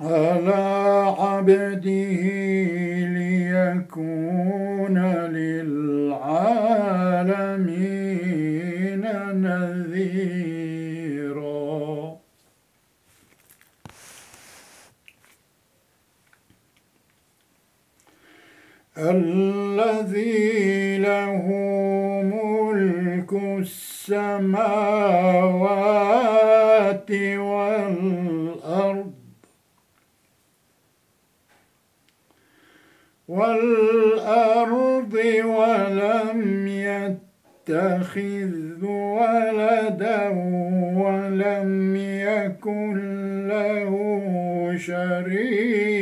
على عبده ليكون للعالمين نذيرا. الذي له ملك السماوات والأرض والأرض ولم يتخذ ولدا ولم يكن له شريك.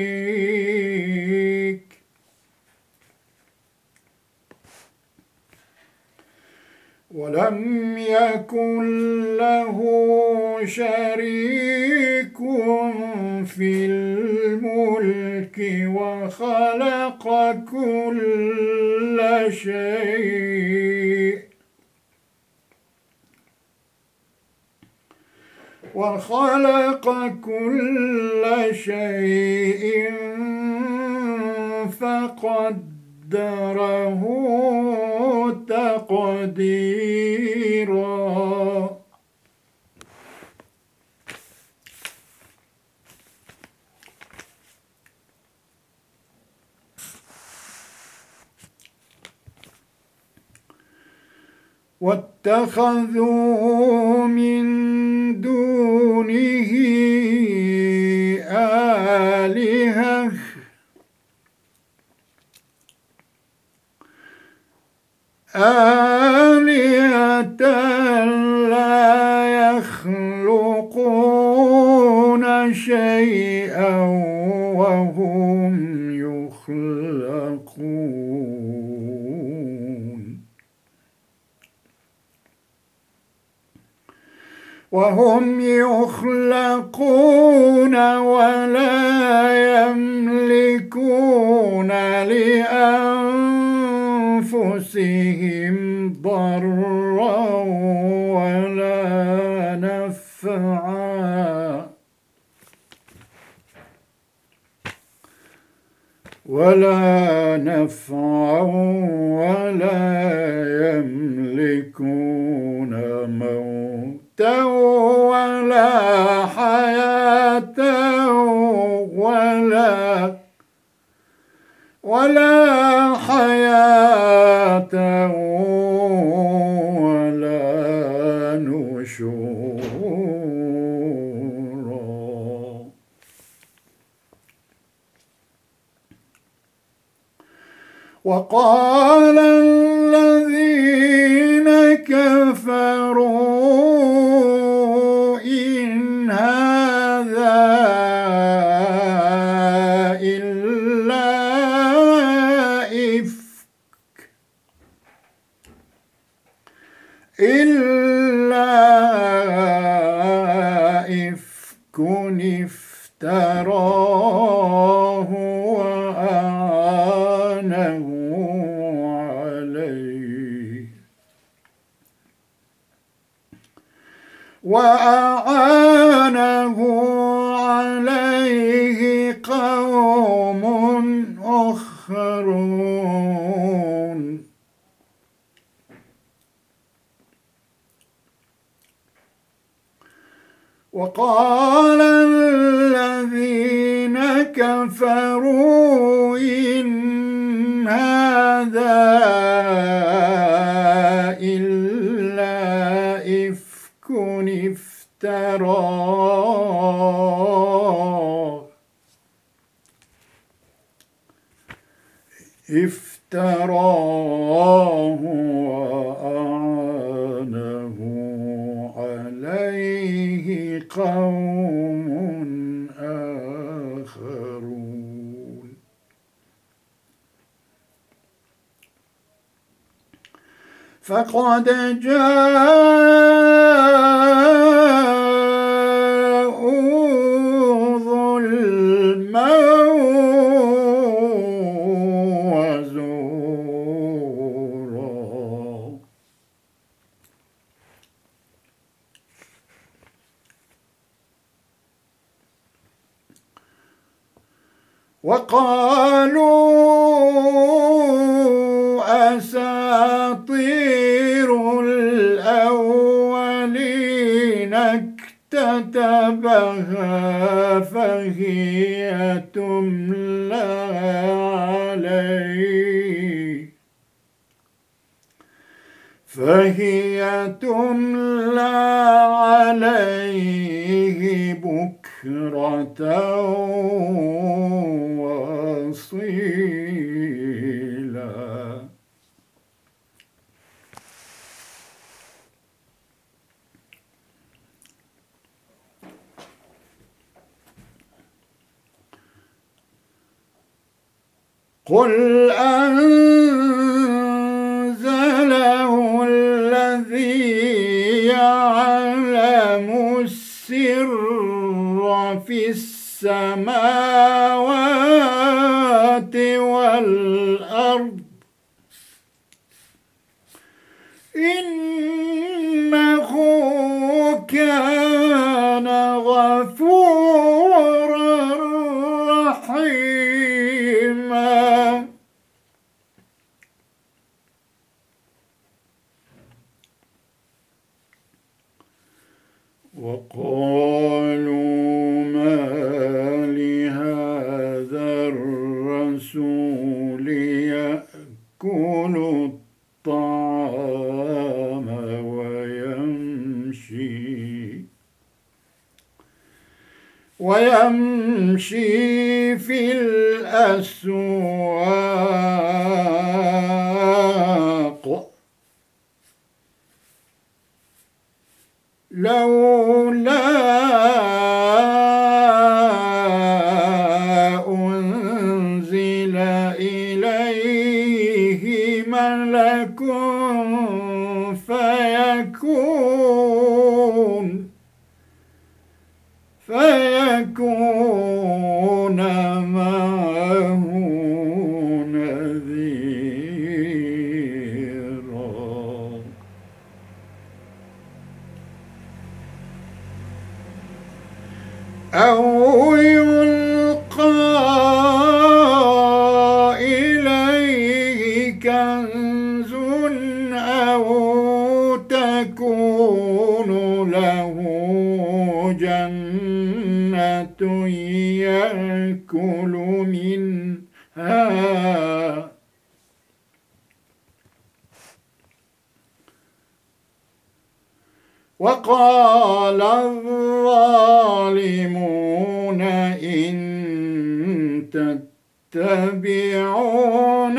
ولم يكن له شريك في الملك وخلق كل شيء. وخلق كل شيء فقدره تقديرا واتخذوا من دونه آلهة لا يخلقون شيئا وهم يخلقون. وهم يخلقون ولا يملكون لأنفسهم ضرا ولا نفعا. ولا نفعا ولا وأعانه عليه قوم آخرون. وقال الذين كفروا إن هذا افتراه افتراه وأعانه عليه قوم آخرون. فقد جاءوا وقالوا أنزله الذي يعلم السر في السماوات ويمشي في الأسواق. لولا يأكل منها. وقال الظالمون إن تتبعون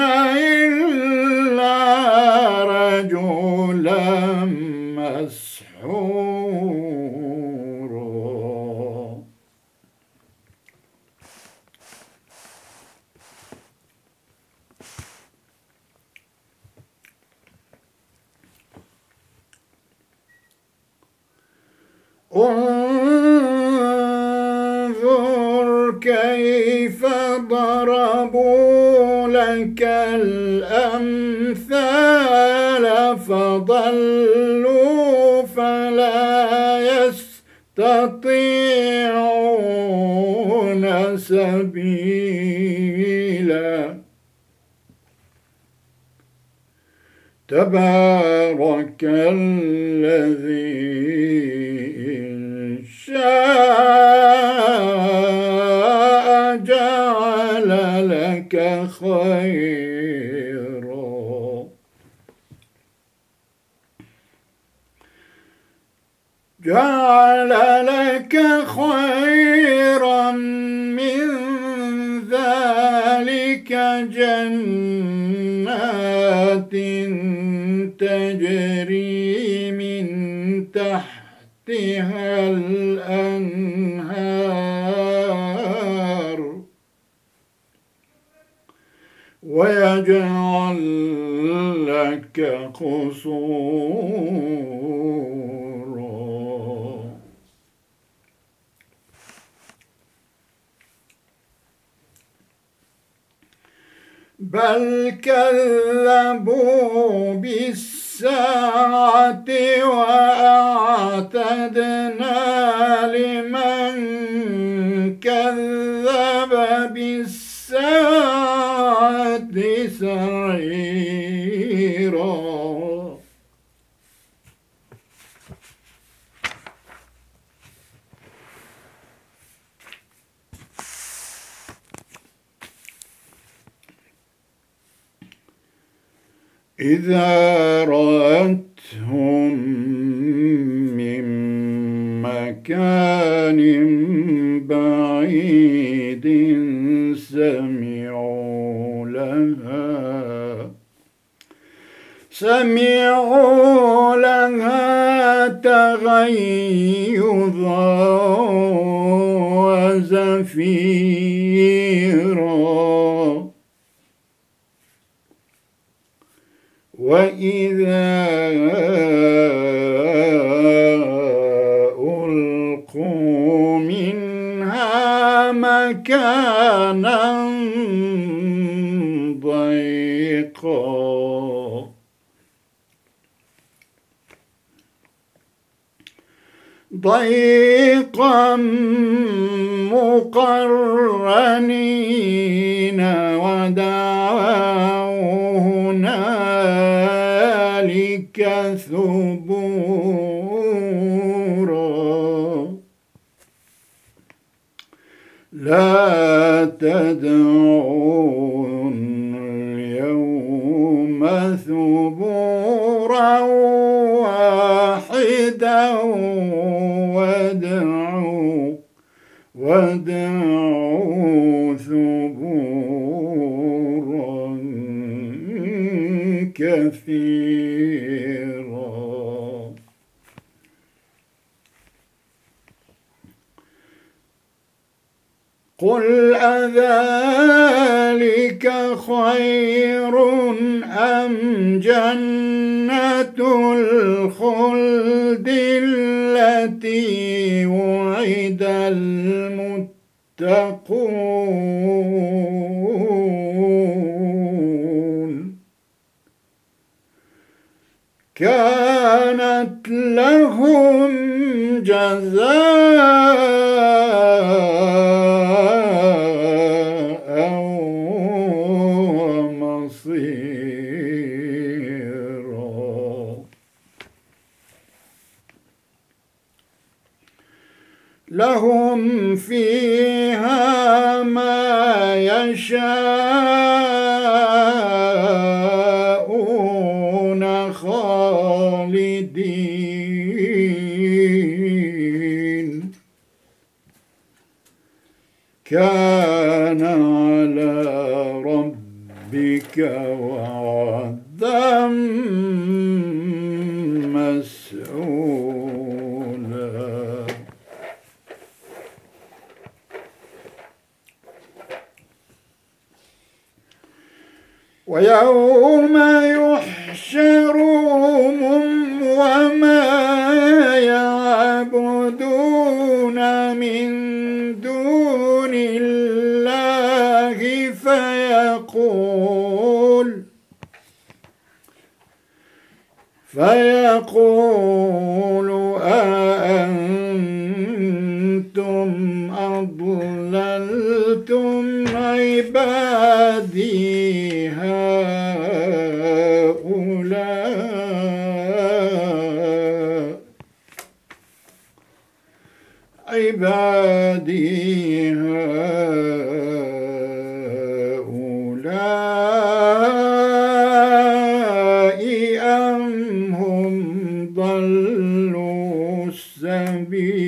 انظر كيف ضربوا لك الأمثال فضلوا فلا يستطيعون سبيلا. تبارك الذي شاء جعل لك خيرا. جعل لك خيرا من ذلك جنات تجري من تحت تحتها الأنهار ويجعل لك قصورا. بل كذبوا بالسلام الساعة وأعتدنا لمن كذب بالساعة سعيرا إذا رأتهم من مكان بعيد سمعوا لها. سمعوا لها تغيظا وزفيرا. وإذا ألقوا منها مكانا ضيقا ضيقا مقرنين ودعوا لا تدعوا اليوم ثبورا واحدا وادعوا وادعوا قل أذلك خير أم جنة الخلد التي وعد المتقون كانت لهم جزاء يشاءون خالدين. كان على ربك وعدا ويوم يحشرهم وما يعبدون من دون الله فيقول فيقول أأنتم أضللتم عبادي عبادي هؤلاء أم هم ضلوا السبيل؟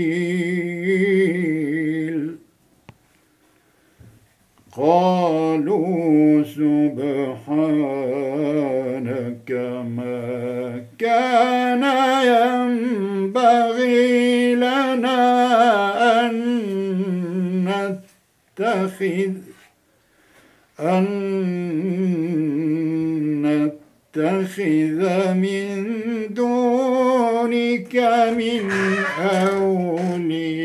قالوا سبحانك ما كان ينبغي لنا نتخذ أن نتخذ من دونك من أولياء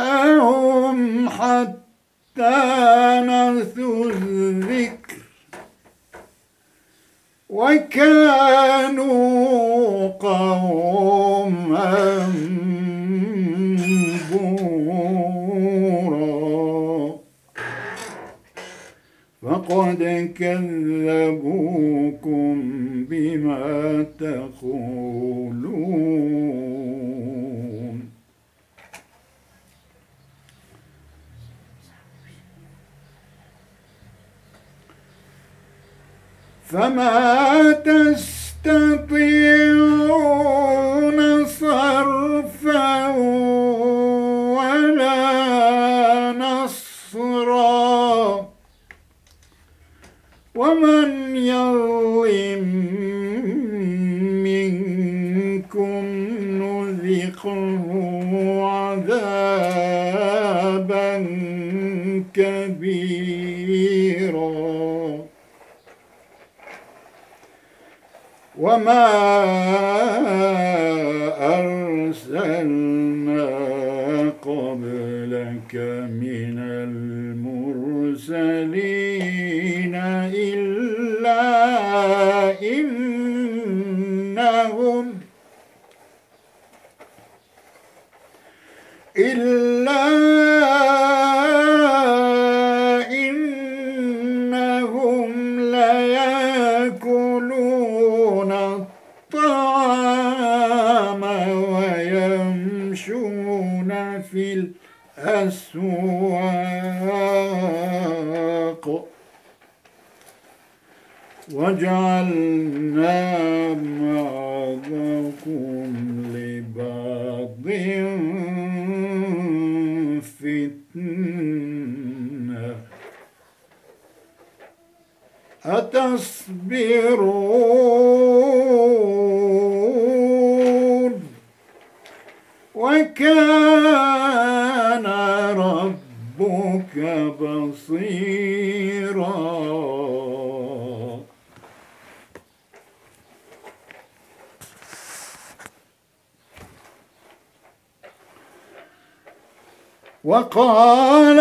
وآباءهم حتى نسوا الذكر وكانوا قوما فقد كذبوكم بما تقولون. فما تستطيعون ومن يظلم منكم نذقه عذابا كبيرا. وما أرسلنا قبلك من المرسلين وقال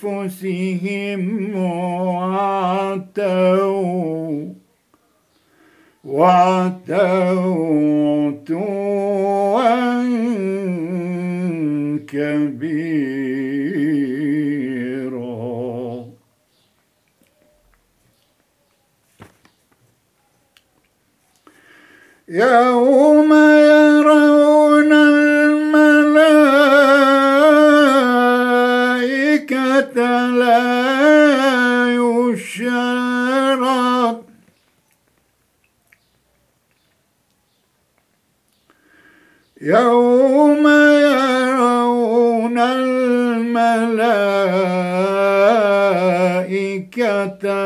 أنفسهم وعتوا وعتوا عتوا كبيرا يوم يرون يوم يرون الملائكة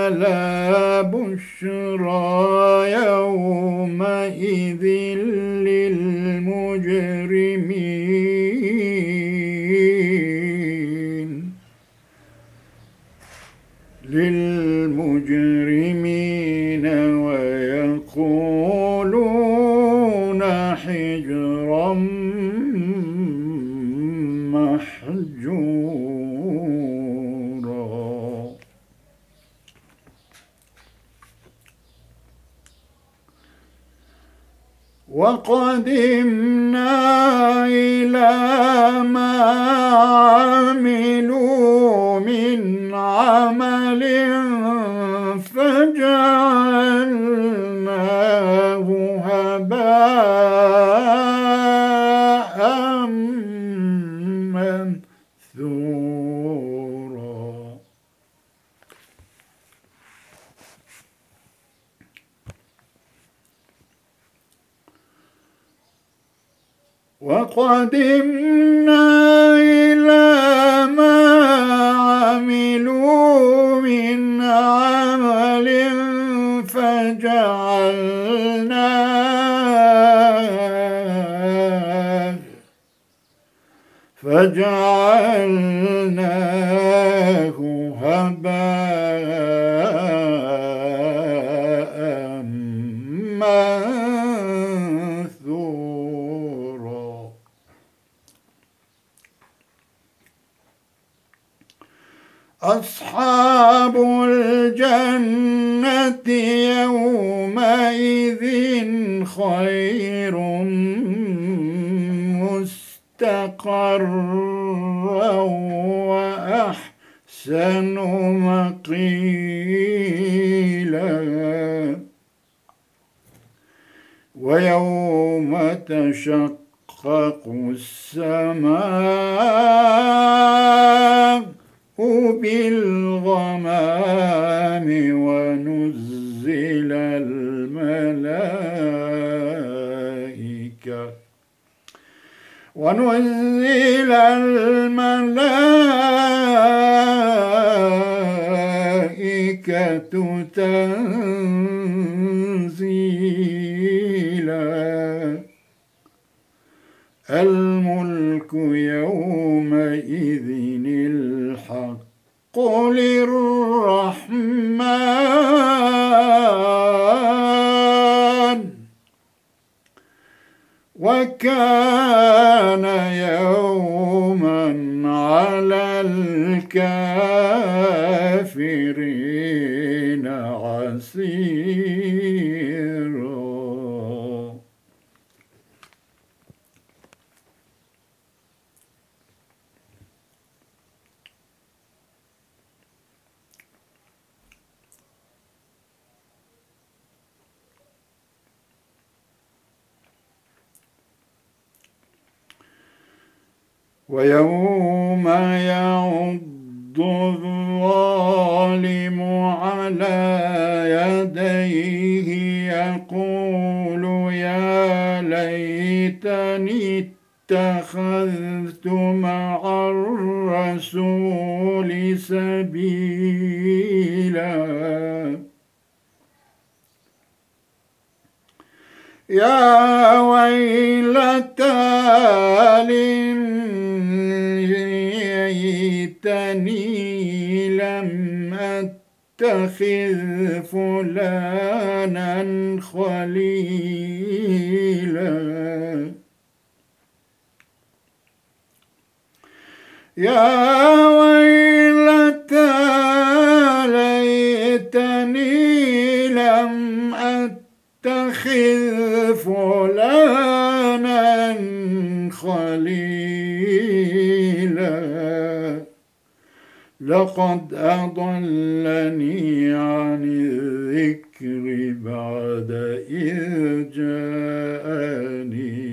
لا بشرى يومئذ للمجرمين. للمجرمين ويقولون وقدمنا إلى ما وقدمنا إلى ما عملوا من عمل فجعلناه فجعلناه هباء أصحاب الجنة يومئذ خير مستقرا وأحسن مقيلا. ويوم تشقق السماء. بالغمام ونزل الملائكة. ونزل الملائكة تنزيلا. الحق للرحمن وكان يوما على الكافرين عسيرا ويوم يعض الظالم على يديه يقول يا ليتني اتخذت مع الرسول سبيلا. يا ويلتى ليتني لم أتخذ فلانا خليلا. يا ويلتى ليتني لم أتخذ فلانا خليلا. لقد أضلني عن الذكر بعد إذ جاءني.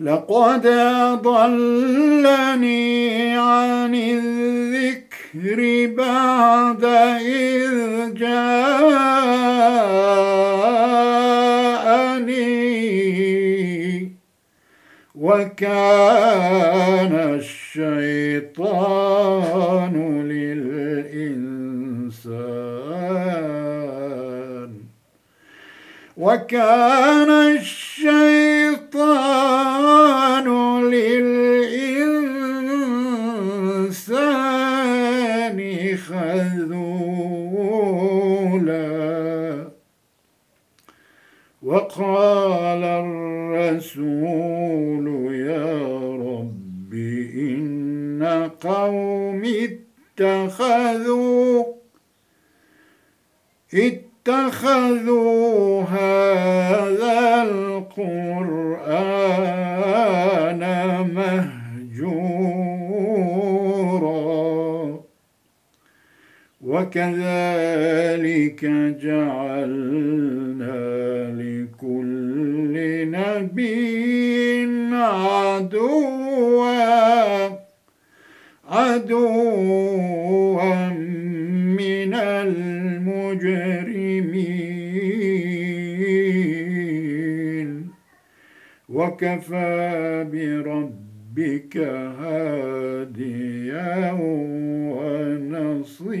لقد أضلني عن الذكر بعد إذ جاءني. وكان الشيطان للإنسان. وكان الشيطان للإنسان خذولا. وقال الرسول قوم اتخذوا اتخذوا هذا القرآن مهجورا. وكذلك جعلنا لكل نبي عدوا عدوا من المجرمين. وكفى بربك هاديا ونصيرا.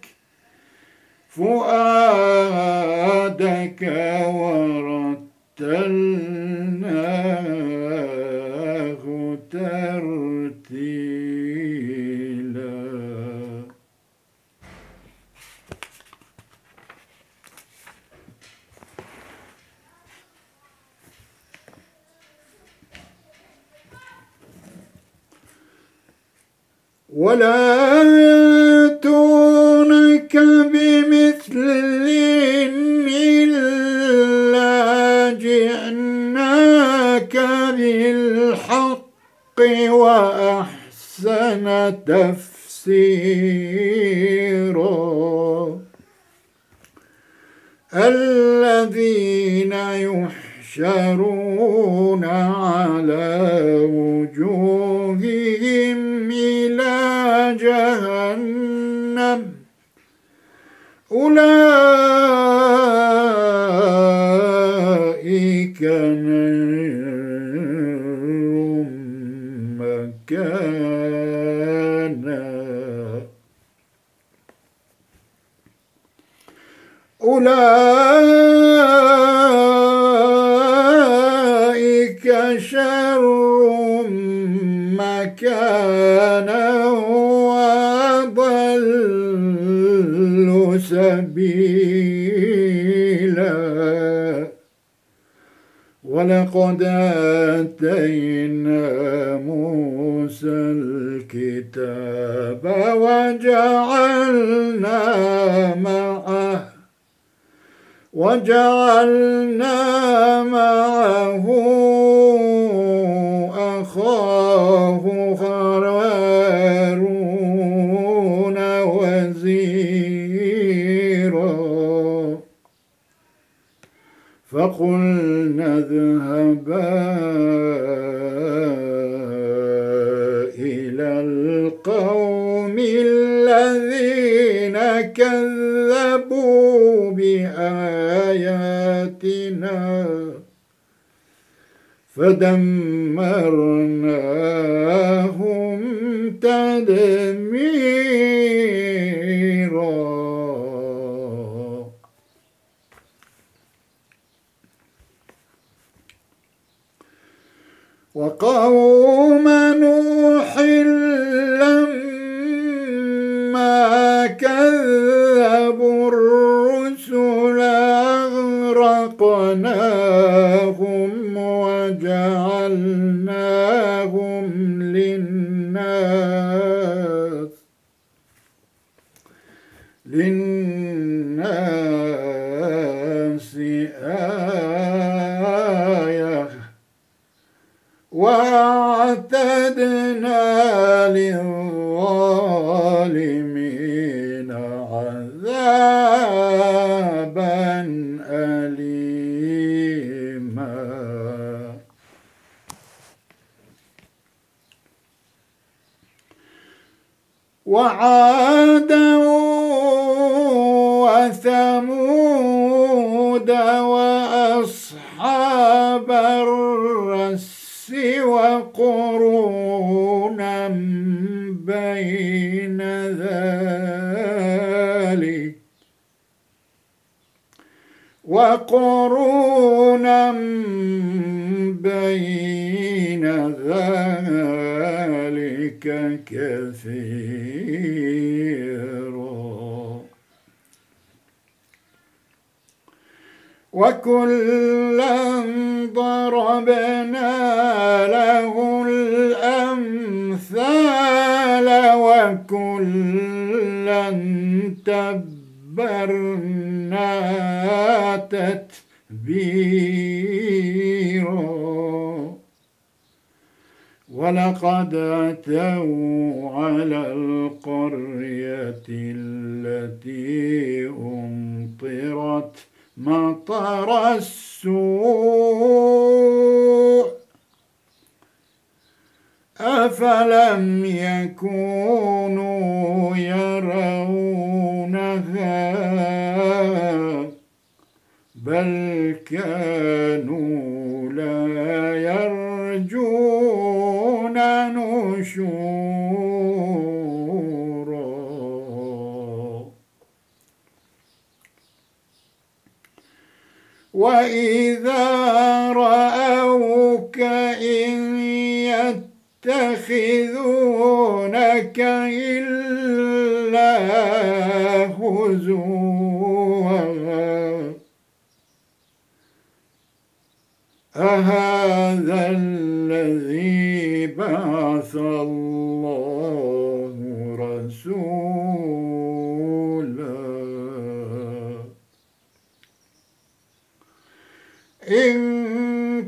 فؤادك ولا يأتونك بمثل إلا جئناك بالحق وأحسن تفسيرا. الذين يحشرون على وجوههم سبيلا. ولقد آتينا موسى الكتاب وجعلنا معه وجعلنا معه them للناس آية. وأعتدنا للظالمين عذابا أليما. وعادا وقرونا بين ذلك وقرونا بين ذلك كثيرا. وكلا ضربنا له وكلا تبرنا تتبيرا. ولقد أتوا على القرية التي أمطرت مطر السوء. أفلم يكونوا يرونها؟ بل كانوا لا يرجون نشورا. وإذا رأوك إن يتخذونك إلا هزوا. أهذا الذي بعث الله رسولا. إن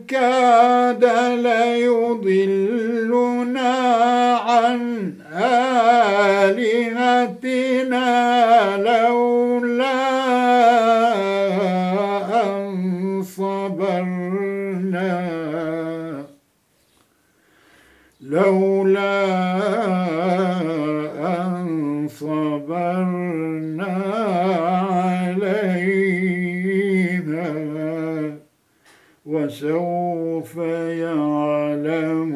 كاد ليضلنا عن آلهتنا لولا أن صبرنا. لولا وسوف يعلمون